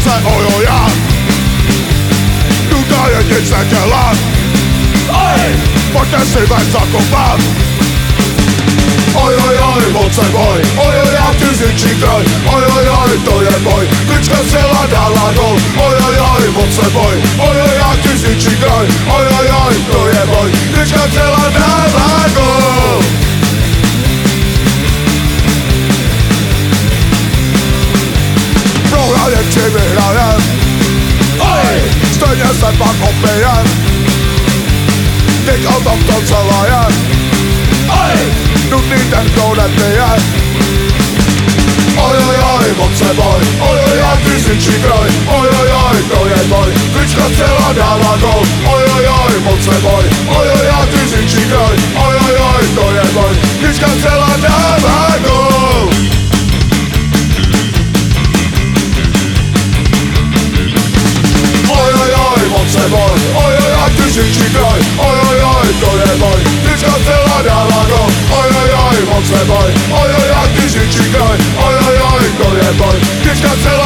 egyszer olyan Tudj egy éjszekel át Vagy te szíved szakopát Ajajaj, bocaj baj. Ajajaj, tűzik csikraj Ajajaj, tolje baj. Tücsközzél a dálláról Ajajaj, bocaj baj. Ajajaj, tűzik csikraj Ajajaj Oj, stejně se pak opijem. Teď o tom to celé je. Oj, nutný ten, kdo nepije Oj, moc se boj. Oj, oj, oj, fyzičný kroj Oj, oj, to je boj. Klička celá dává gol. Moc se boj. To je boj. Klička celá dává Cause